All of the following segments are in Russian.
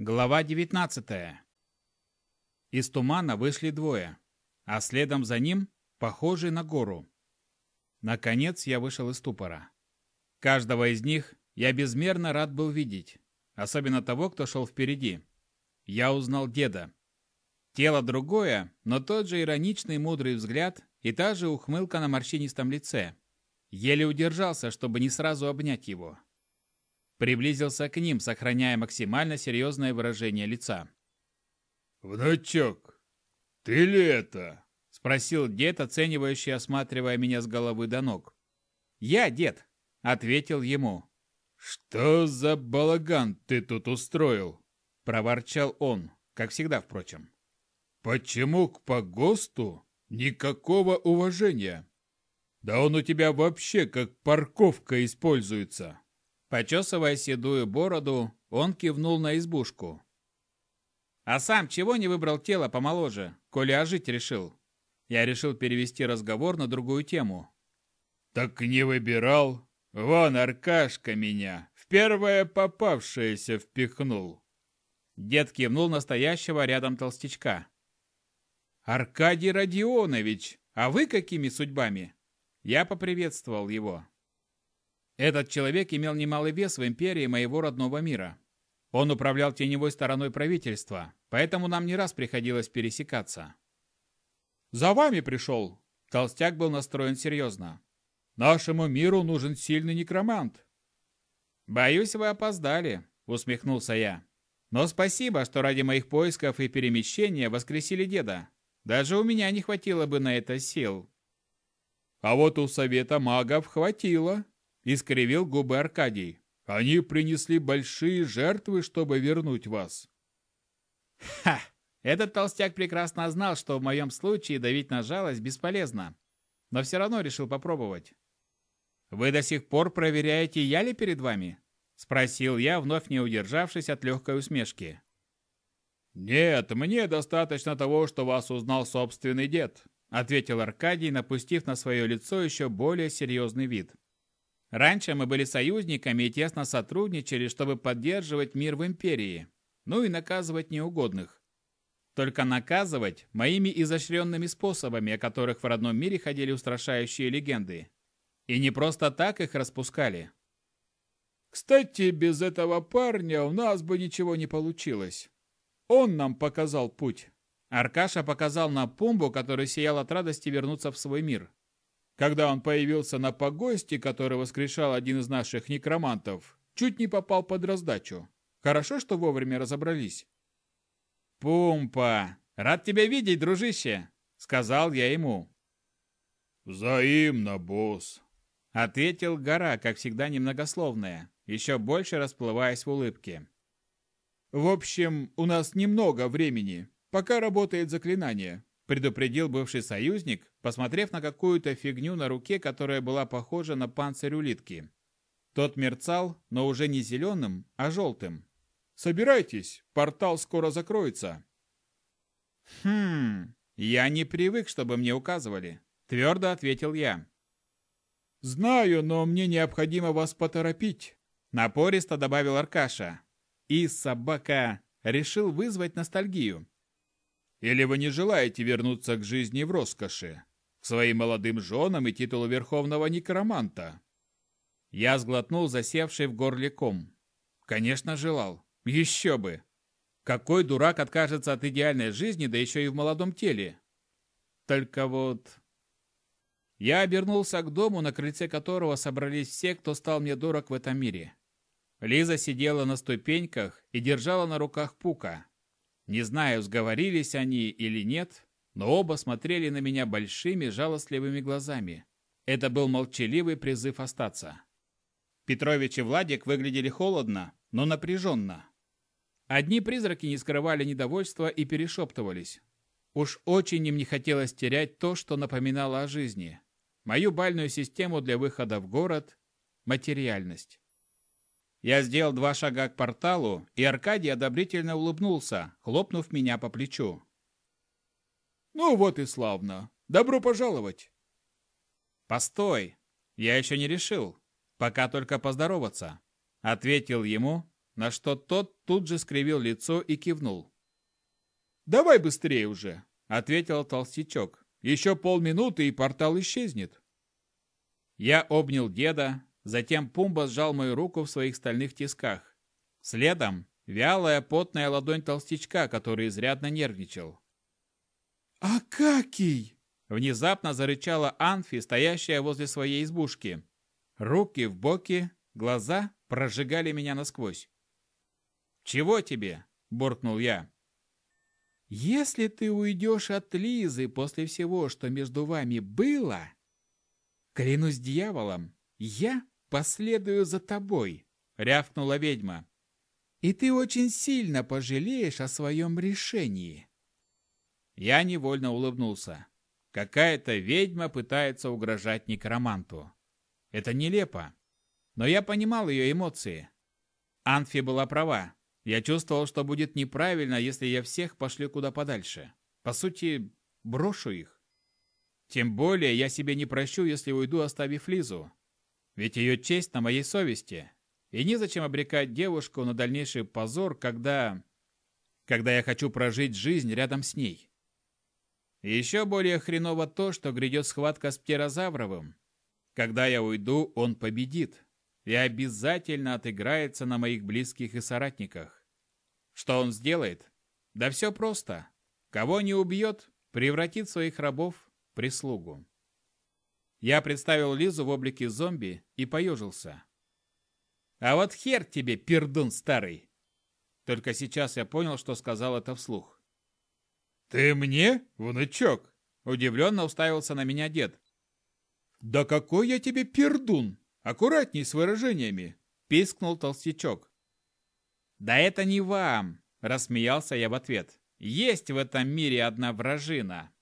Глава 19. Из тумана вышли двое, а следом за ним похожий на гору. Наконец я вышел из ступора. Каждого из них я безмерно рад был видеть, особенно того, кто шел впереди. Я узнал деда. Тело другое, но тот же ироничный мудрый взгляд и та же ухмылка на морщинистом лице. Еле удержался, чтобы не сразу обнять его. Приблизился к ним, сохраняя максимально серьезное выражение лица. «Внучок, ты ли это?» — спросил дед, оценивающий, осматривая меня с головы до ног. «Я, дед», — ответил ему. «Что за балаган ты тут устроил?» — проворчал он, как всегда, впрочем. «Почему к погосту никакого уважения? Да он у тебя вообще как парковка используется!» Почесывая седую бороду, он кивнул на избушку. «А сам чего не выбрал тело помоложе, коли ожить решил?» Я решил перевести разговор на другую тему. «Так не выбирал. Вон Аркашка меня в первое попавшееся впихнул». Дед кивнул настоящего рядом толстячка. «Аркадий Родионович, а вы какими судьбами?» Я поприветствовал его. Этот человек имел немалый вес в империи моего родного мира. Он управлял теневой стороной правительства, поэтому нам не раз приходилось пересекаться. «За вами пришел!» Толстяк был настроен серьезно. «Нашему миру нужен сильный некромант!» «Боюсь, вы опоздали», — усмехнулся я. «Но спасибо, что ради моих поисков и перемещения воскресили деда. Даже у меня не хватило бы на это сил». «А вот у совета магов хватило», Искривил губы Аркадий. Они принесли большие жертвы, чтобы вернуть вас. Ха! Этот толстяк прекрасно знал, что в моем случае давить на жалость бесполезно. Но все равно решил попробовать. «Вы до сих пор проверяете, я ли перед вами?» Спросил я, вновь не удержавшись от легкой усмешки. «Нет, мне достаточно того, что вас узнал собственный дед», ответил Аркадий, напустив на свое лицо еще более серьезный вид. Раньше мы были союзниками и тесно сотрудничали, чтобы поддерживать мир в империи, ну и наказывать неугодных. Только наказывать моими изощренными способами, о которых в родном мире ходили устрашающие легенды. И не просто так их распускали. Кстати, без этого парня у нас бы ничего не получилось. Он нам показал путь. Аркаша показал на Пумбу, который сиял от радости вернуться в свой мир. Когда он появился на погосте, который воскрешал один из наших некромантов, чуть не попал под раздачу. Хорошо, что вовремя разобрались. «Пумпа! Рад тебя видеть, дружище!» — сказал я ему. «Взаимно, босс!» — ответил гора, как всегда немногословная, еще больше расплываясь в улыбке. «В общем, у нас немного времени, пока работает заклинание предупредил бывший союзник, посмотрев на какую-то фигню на руке, которая была похожа на панцирь улитки. Тот мерцал, но уже не зеленым, а желтым. «Собирайтесь, портал скоро закроется». «Хм, я не привык, чтобы мне указывали», — твердо ответил я. «Знаю, но мне необходимо вас поторопить», — напористо добавил Аркаша. И собака решил вызвать ностальгию. Или вы не желаете вернуться к жизни в роскоши, к своим молодым женам и титулу верховного некроманта?» Я сглотнул засевший в горле ком. Конечно, желал. Еще бы. Какой дурак откажется от идеальной жизни, да еще и в молодом теле? Только вот... Я обернулся к дому, на крыльце которого собрались все, кто стал мне дорог в этом мире. Лиза сидела на ступеньках и держала на руках Пука. Не знаю, сговорились они или нет, но оба смотрели на меня большими жалостливыми глазами. Это был молчаливый призыв остаться. Петрович и Владик выглядели холодно, но напряженно. Одни призраки не скрывали недовольства и перешептывались. Уж очень им не хотелось терять то, что напоминало о жизни. Мою бальную систему для выхода в город, материальность. Я сделал два шага к порталу, и Аркадий одобрительно улыбнулся, хлопнув меня по плечу. «Ну вот и славно. Добро пожаловать!» «Постой! Я еще не решил. Пока только поздороваться», — ответил ему, на что тот тут же скривил лицо и кивнул. «Давай быстрее уже», — ответил толстячок. «Еще полминуты, и портал исчезнет». Я обнял деда, затем Пумба сжал мою руку в своих стальных тисках. Следом вялая потная ладонь толстячка, который изрядно нервничал. «Акакий!» — внезапно зарычала Анфи, стоящая возле своей избушки. Руки в боки, глаза прожигали меня насквозь. «Чего тебе?» – буркнул я. «Если ты уйдешь от Лизы после всего, что между вами было, клянусь дьяволом, я последую за тобой», – рявкнула ведьма. «И ты очень сильно пожалеешь о своем решении». Я невольно улыбнулся. Какая-то ведьма пытается угрожать некроманту. Это нелепо. Но я понимал ее эмоции. Анфи была права. Я чувствовал, что будет неправильно, если я всех пошлю куда подальше. По сути, брошу их. Тем более я себе не прощу, если уйду, оставив Лизу. Ведь ее честь на моей совести. И незачем обрекать девушку на дальнейший позор, когда... Когда я хочу прожить жизнь рядом с ней. И еще более хреново то, что грядет схватка с птерозавровым. Когда я уйду, он победит. И обязательно отыграется на моих близких и соратниках. Что он сделает? Да все просто. Кого не убьет, превратит своих рабов в прислугу. Я представил Лизу в облике зомби и поежился. «А вот хер тебе, пердун старый!» Только сейчас я понял, что сказал это вслух. «Ты мне, внучок?» Удивленно уставился на меня дед. «Да какой я тебе пердун! Аккуратней с выражениями!» Пискнул толстячок. «Да это не вам!» – рассмеялся я в ответ. «Есть в этом мире одна вражина!»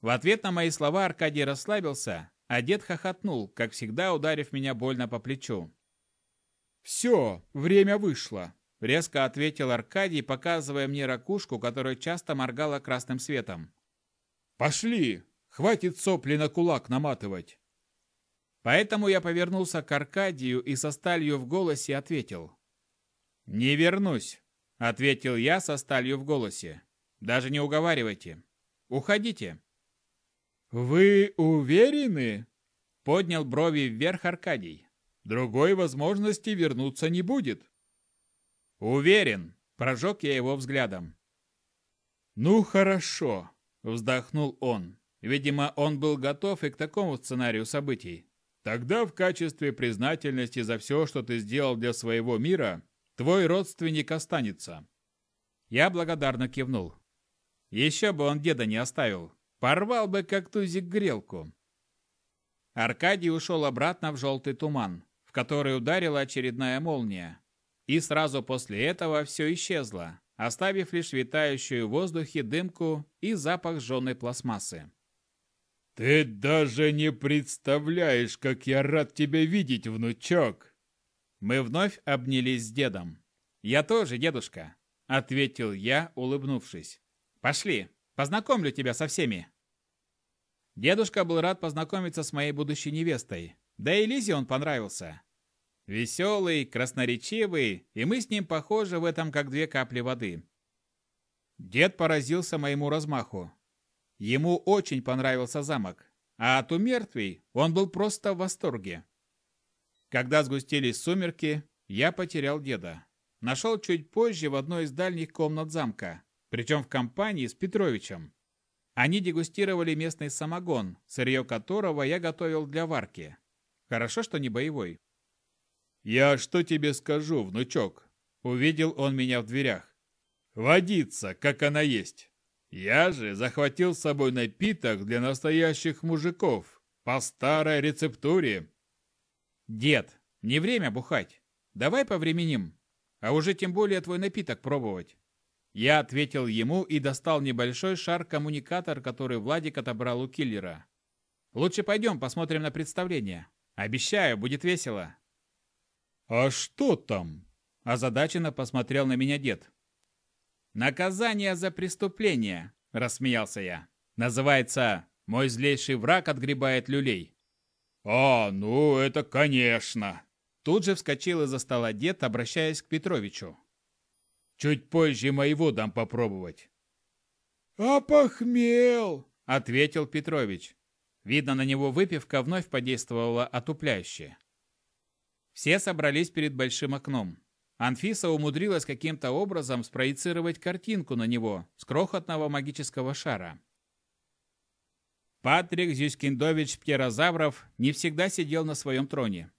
В ответ на мои слова Аркадий расслабился, а дед хохотнул, как всегда ударив меня больно по плечу. «Все, время вышло!» – резко ответил Аркадий, показывая мне ракушку, которая часто моргала красным светом. «Пошли! Хватит сопли на кулак наматывать!» Поэтому я повернулся к Аркадию и со сталью в голосе ответил. «Не вернусь», — ответил я со сталью в голосе. «Даже не уговаривайте. Уходите». «Вы уверены?» — поднял брови вверх Аркадий. «Другой возможности вернуться не будет». «Уверен», — прожег я его взглядом. «Ну хорошо», — вздохнул он. Видимо, он был готов и к такому сценарию событий. «Тогда в качестве признательности за все, что ты сделал для своего мира, Твой родственник останется». Я благодарно кивнул. Еще бы он деда не оставил. Порвал бы, как тузик, грелку. Аркадий ушел обратно в желтый туман, в который ударила очередная молния. И сразу после этого все исчезло, оставив лишь витающую в воздухе дымку и запах жженой пластмассы. «Ты даже не представляешь, как я рад тебя видеть, внучок!» Мы вновь обнялись с дедом. «Я тоже, дедушка», — ответил я, улыбнувшись. «Пошли, познакомлю тебя со всеми». Дедушка был рад познакомиться с моей будущей невестой. Да и Лизе он понравился. Веселый, красноречивый, и мы с ним похожи в этом, как две капли воды. Дед поразился моему размаху. Ему очень понравился замок, а от умертвий он был просто в восторге. Когда сгустились сумерки, я потерял деда. Нашел чуть позже в одной из дальних комнат замка, причем в компании с Петровичем. Они дегустировали местный самогон, сырье которого я готовил для варки. Хорошо, что не боевой. «Я что тебе скажу, внучок?» Увидел он меня в дверях. «Водица, как она есть. Я же захватил с собой напиток для настоящих мужиков, по старой рецептуре. «Дед, не время бухать. Давай повременим. А уже тем более твой напиток пробовать». Я ответил ему и достал небольшой шар-коммуникатор, который Владик отобрал у киллера. «Лучше пойдем посмотрим на представление. Обещаю, будет весело». «А что там?» – озадаченно посмотрел на меня дед. «Наказание за преступление», – рассмеялся я. «Называется «Мой злейший враг отгребает люлей». «А, ну это конечно!» Тут же вскочил из-за стола дед, обращаясь к Петровичу. «Чуть позже моего дам попробовать». «Опохмел!» — ответил Петрович. Видно, на него выпивка вновь подействовала отупляюще. Все собрались перед большим окном. Анфиса умудрилась каким-то образом спроецировать картинку на него с крохотного магического шара. Патрик Зюскиндович Птерозавров не всегда сидел на своем троне.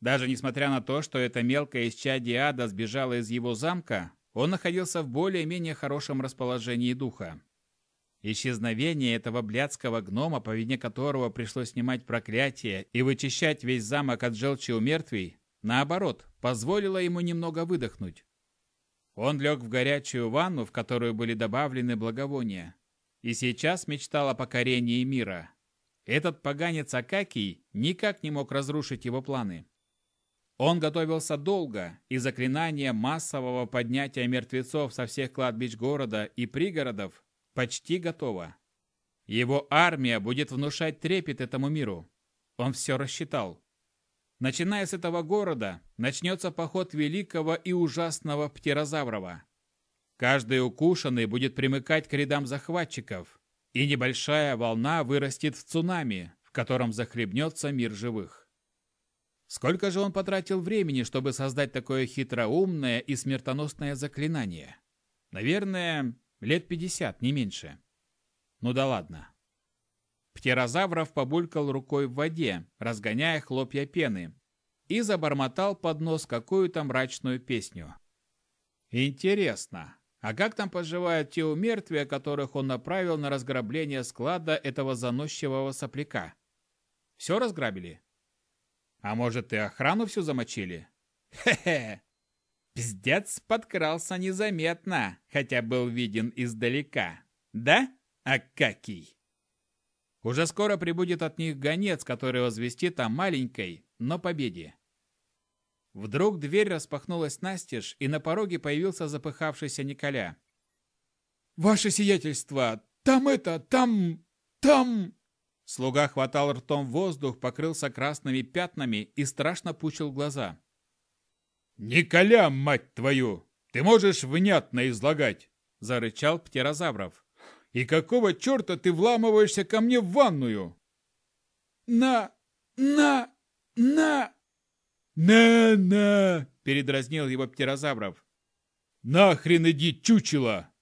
Даже несмотря на то, что эта мелкая исчадие ада сбежала из его замка, он находился в более-менее хорошем расположении духа. Исчезновение этого блядского гнома, по вине которого пришлось снимать проклятие и вычищать весь замок от желчи у мертвей, наоборот, позволило ему немного выдохнуть. Он лег в горячую ванну, в которую были добавлены благовония, и сейчас мечтал о покорении мира. Этот поганец Акакий никак не мог разрушить его планы. Он готовился долго, и заклинание массового поднятия мертвецов со всех кладбищ города и пригородов почти готово. Его армия будет внушать трепет этому миру. Он все рассчитал. Начиная с этого города, начнется поход великого и ужасного Птерозаврова. Каждый укушенный будет примыкать к рядам захватчиков, и небольшая волна вырастет в цунами, в котором захлебнется мир живых. Сколько же он потратил времени, чтобы создать такое хитроумное и смертоносное заклинание? Наверное, лет пятьдесят, не меньше. Ну да ладно. Птерозавров побулькал рукой в воде, разгоняя хлопья пены, и забормотал под нос какую-то мрачную песню. Интересно, а как там поживают те умертвия, которых он направил на разграбление склада этого заносчивого сопляка? Все разграбили? А может, и охрану всю замочили? Хе-хе! Пиздец подкрался незаметно, хотя был виден издалека. Да, Акакий? Уже скоро прибудет от них гонец, который возвестит о маленькой, но победе. Вдруг дверь распахнулась настежь, и на пороге появился запыхавшийся Николя. «Ваше сиятельство! Там это, там... там...» Слуга хватал ртом воздух, покрылся красными пятнами и страшно пучил глаза. «Николя, мать твою! Ты можешь внятно излагать!» – зарычал Птерозавров. «И какого черта ты вламываешься ко мне в ванную?» «На... на... на...» «На-на!» – передразнил его птерозавров. «Нахрен иди, чучело!»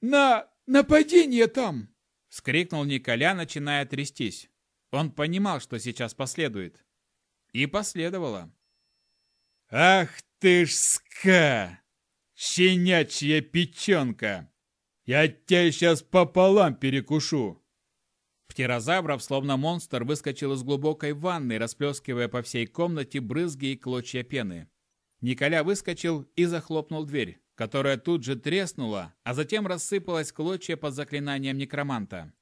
«На... нападение там!» – вскрикнул Николя, начиная трястись. Он понимал, что сейчас последует. И последовало. «Ах ты ж ска! Щенячья печенка! Я тебя сейчас пополам перекушу!» Птерозавров, словно монстр, выскочил из глубокой ванны, расплескивая по всей комнате брызги и клочья пены. Николя выскочил и захлопнул дверь, которая тут же треснула, а затем рассыпалась клочья под заклинанием некроманта.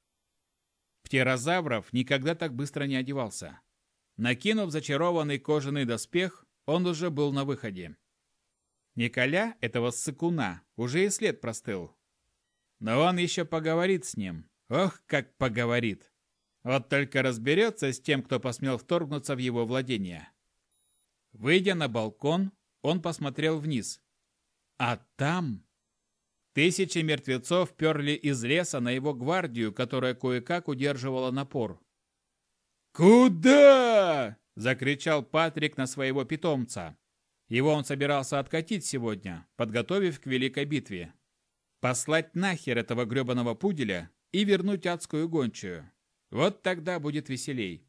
Птерозавров никогда так быстро не одевался. Накинув зачарованный кожаный доспех, он уже был на выходе. Николя, этого ссыкуна, уже и след простыл. Но он еще поговорит с ним, Ох, как поговорит. Вот только разберется с тем, кто посмел вторгнуться в его владение. Выйдя на балкон, он посмотрел вниз. А там... Тысячи мертвецов перли из леса на его гвардию, которая кое-как удерживала напор. «Куда?» – закричал Патрик на своего питомца. Его он собирался откатить сегодня, подготовив к великой битве. Послать нахер этого гребаного пуделя и вернуть адскую гончую. Вот тогда будет веселей.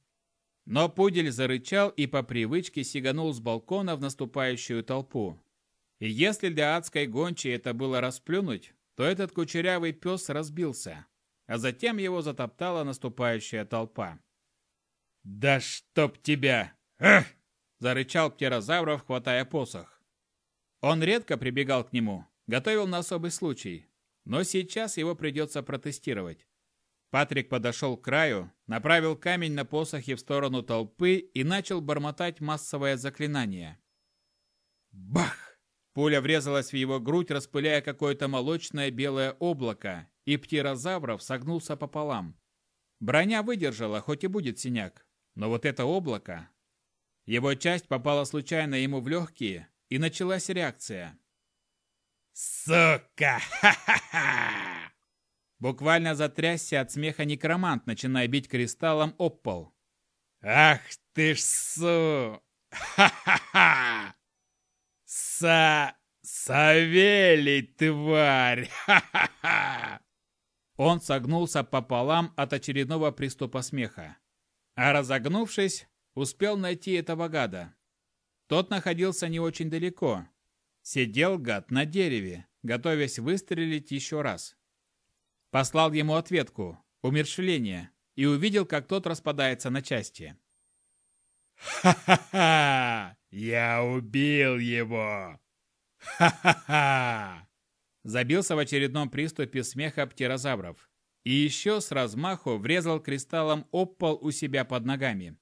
Но пудель зарычал и по привычке сиганул с балкона в наступающую толпу. И если для адской гончей это было расплюнуть, то этот кучерявый пес разбился, а затем его затоптала наступающая толпа. «Да чтоб тебя! Эх!» – зарычал птерозавров, хватая посох. Он редко прибегал к нему, готовил на особый случай, но сейчас его придется протестировать. Патрик подошел к краю, направил камень на посохе в сторону толпы и начал бормотать массовое заклинание. Бах! Пуля врезалась в его грудь, распыляя какое-то молочное белое облако, и птерозавров согнулся пополам. Броня выдержала, хоть и будет синяк, но вот это облако... Его часть попала случайно ему в легкие, и началась реакция. «Сука! Ха-ха-ха!» Буквально затрясся от смеха некромант, начиная бить кристаллом об пол. «Ах ты ж су! Ха-ха-ха! Са... Савелий, тварь! Ха-ха-ха!» Он согнулся пополам от очередного приступа смеха. А разогнувшись, успел найти этого гада. Тот находился не очень далеко. Сидел гад на дереве, готовясь выстрелить еще раз. Послал ему ответку, умершвление, и увидел, как тот распадается на части. «Ха-ха-ха! Я убил его! Ха-ха-ха!» Забился в очередном приступе смеха птерозавров. И еще с размаху врезал кристаллом об пол у себя под ногами.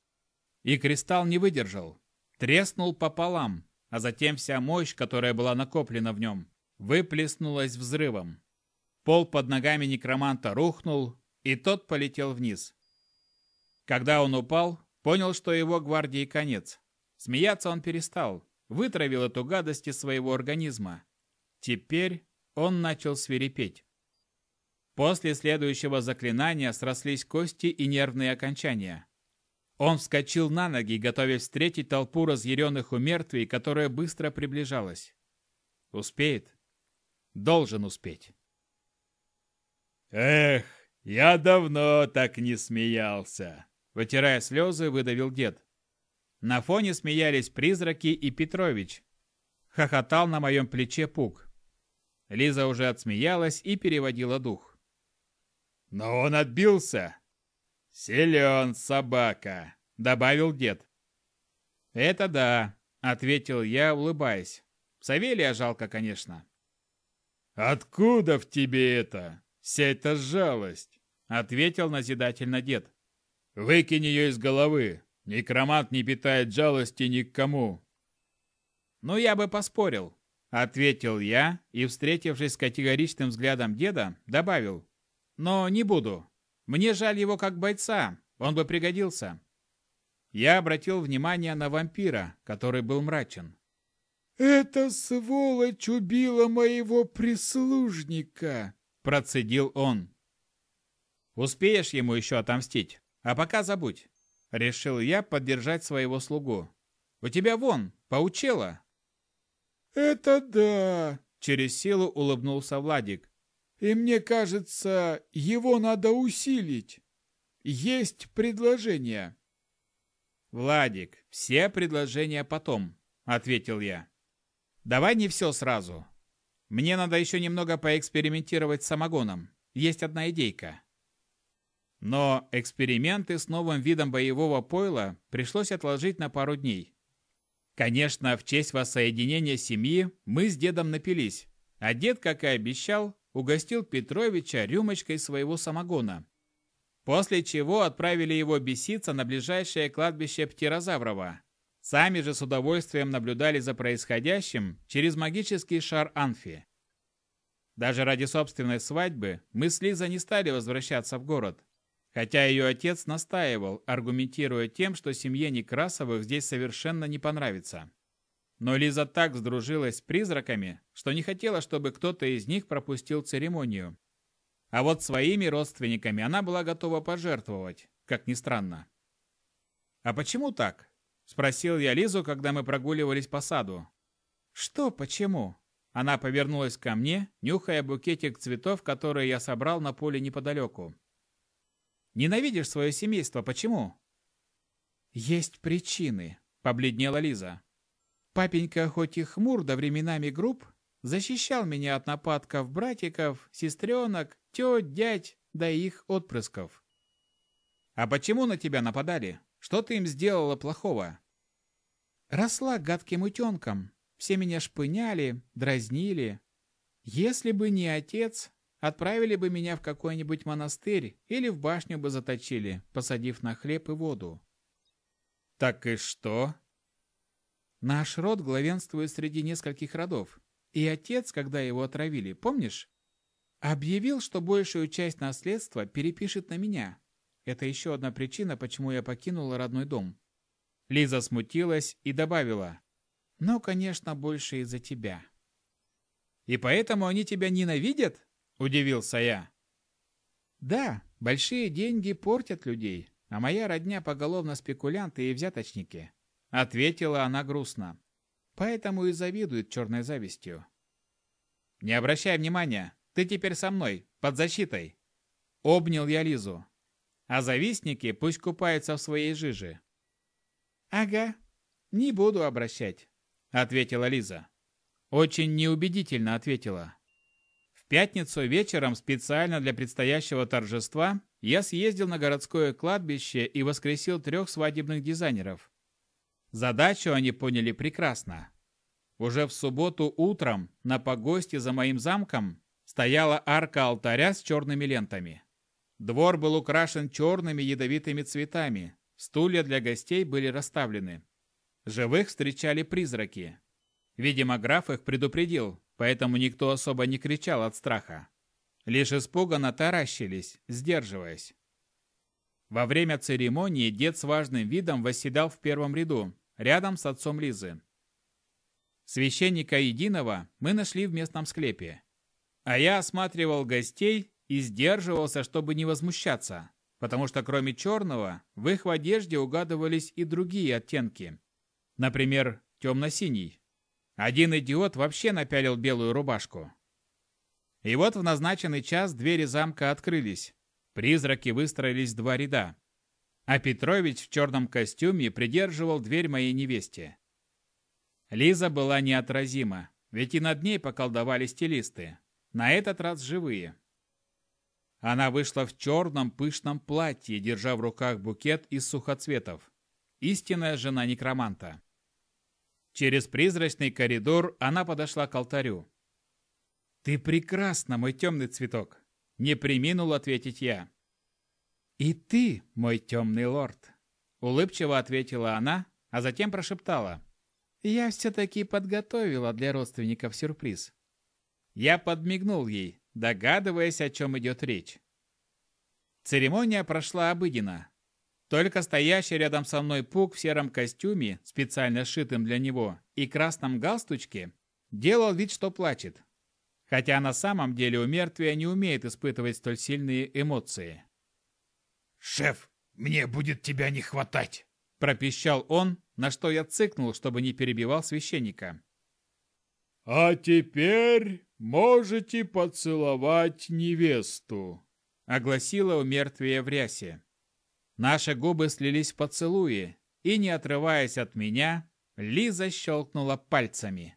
И кристалл не выдержал. Треснул пополам, а затем вся мощь, которая была накоплена в нем, выплеснулась взрывом. Пол под ногами некроманта рухнул, и тот полетел вниз. Когда он упал, понял, что его гвардии конец. Смеяться он перестал, вытравил эту гадость из своего организма. Теперь он начал свирепеть. После следующего заклинания срослись кости и нервные окончания. Он вскочил на ноги, готовясь встретить толпу разъяренных умертвий, которая быстро приближалась. Успеет? Должен успеть. «Эх, я давно так не смеялся!» Вытирая слезы, выдавил дед. На фоне смеялись призраки и Петрович. Хохотал на моем плече Пук. Лиза уже отсмеялась и переводила дух. «Но он отбился!» «Силен собака!» — добавил дед. «Это да», — ответил я, улыбаясь. Савелия жалко, конечно. «Откуда в тебе это? Вся эта жалость?» — ответил назидательно дед. «Выкинь ее из головы. Некромант не питает жалости ни к кому». «Ну, я бы поспорил», — ответил я и, встретившись с категоричным взглядом деда, добавил. «Но не буду. Мне жаль его как бойца, он бы пригодился. Я обратил внимание на вампира, который был мрачен. «Эта сволочь убила моего прислужника!» – процедил он. «Успеешь ему еще отомстить, а пока забудь!» – решил я поддержать своего слугу. «У тебя вон, поучела!» «Это да!» – через силу улыбнулся Владик. И мне кажется, его надо усилить. Есть предложение. Владик, все предложения потом, ответил я. Давай не все сразу. Мне надо еще немного поэкспериментировать с самогоном. Есть одна идейка. Но эксперименты с новым видом боевого пойла пришлось отложить на пару дней. Конечно, в честь воссоединения семьи мы с дедом напились, а дед, как и обещал, угостил Петровича рюмочкой своего самогона. После чего отправили его беситься на ближайшее кладбище Птерозаврова. Сами же с удовольствием наблюдали за происходящим через магический шар Анфи. Даже ради собственной свадьбы мы с Лизой не стали возвращаться в город. Хотя ее отец настаивал, аргументируя тем, что семье Некрасовых здесь совершенно не понравится. Но Лиза так сдружилась с призраками, что не хотела, чтобы кто-то из них пропустил церемонию. А вот своими родственниками она была готова пожертвовать, как ни странно. «А почему так?» – спросил я Лизу, когда мы прогуливались по саду. «Что почему?» Она повернулась ко мне, нюхая букетик цветов, которые я собрал на поле неподалеку. «Ненавидишь свое семейство, почему?» «Есть причины», – побледнела Лиза. Папенька, хоть и хмур да временами груб, защищал меня от нападков братиков, сестренок, тет, дядь, да их отпрысков. А почему на тебя нападали? Что ты им сделала плохого? Росла гадким утенком. Все меня шпыняли, дразнили. Если бы не отец, отправили бы меня в какой-нибудь монастырь или в башню бы заточили, посадив на хлеб и воду. Так и что? Наш род главенствует среди нескольких родов. И отец, когда его отравили, помнишь? Объявил, что большую часть наследства перепишет на меня. Это еще одна причина, почему я покинула родной дом. Лиза смутилась и добавила. «Ну, конечно, больше из-за тебя». «И поэтому они тебя ненавидят?» – удивился я. «Да, большие деньги портят людей, а моя родня поголовно спекулянты и взяточники», – ответила она грустно. «Поэтому и завидуют черной завистью». «Не обращай внимания, ты теперь со мной, под защитой!» Обнял я Лизу. «А завистники пусть купаются в своей жиже». «Ага, не буду обращать», — ответила Лиза. Очень неубедительно ответила. Пятницу вечером специально для предстоящего торжества я съездил на городское кладбище и воскресил трех свадебных дизайнеров. Задачу они поняли прекрасно. Уже в субботу утром на погосте за моим замком стояла арка алтаря с черными лентами. Двор был украшен черными ядовитыми цветами, стулья для гостей были расставлены. Живых встречали призраки. Видимо, граф их предупредил, поэтому никто особо не кричал от страха. Лишь испуганно таращились, сдерживаясь. Во время церемонии дед с важным видом восседал в первом ряду, рядом с отцом Лизы. Священника Единого мы нашли в местном склепе. А я осматривал гостей и сдерживался, чтобы не возмущаться, потому что кроме черного в их одежде угадывались и другие оттенки. Например, темно-синий. Один идиот вообще напялил белую рубашку. И вот в назначенный час двери замка открылись. Призраки выстроились два ряда. А Петрович в черном костюме придерживал дверь моей невесте. Лиза была неотразима, ведь и над ней поколдовали стилисты. На этот раз живые. Она вышла в черном пышном платье, держа в руках букет из сухоцветов. Истинная жена некроманта. Через призрачный коридор она подошла к алтарю. «Ты прекрасна, мой темный цветок!» Не приминул ответить я. «И ты, мой темный лорд!» Улыбчиво ответила она, а затем прошептала. Я все-таки подготовила для родственников сюрприз. Я подмигнул ей, догадываясь, о чем идет речь. Церемония прошла обыденно. Только стоящий рядом со мной Пук в сером костюме, специально сшитым для него, и красном галстучке, делал вид, что плачет. Хотя на самом деле у мертвия не умеет испытывать столь сильные эмоции. «Шеф, мне будет тебя не хватать!» пропищал он, на что я цыкнул, чтобы не перебивал священника. «А теперь можете поцеловать невесту», — огласила у мертвия в рясе. Наши губы слились в поцелуе, и, не отрываясь от меня, Лиза щелкнула пальцами.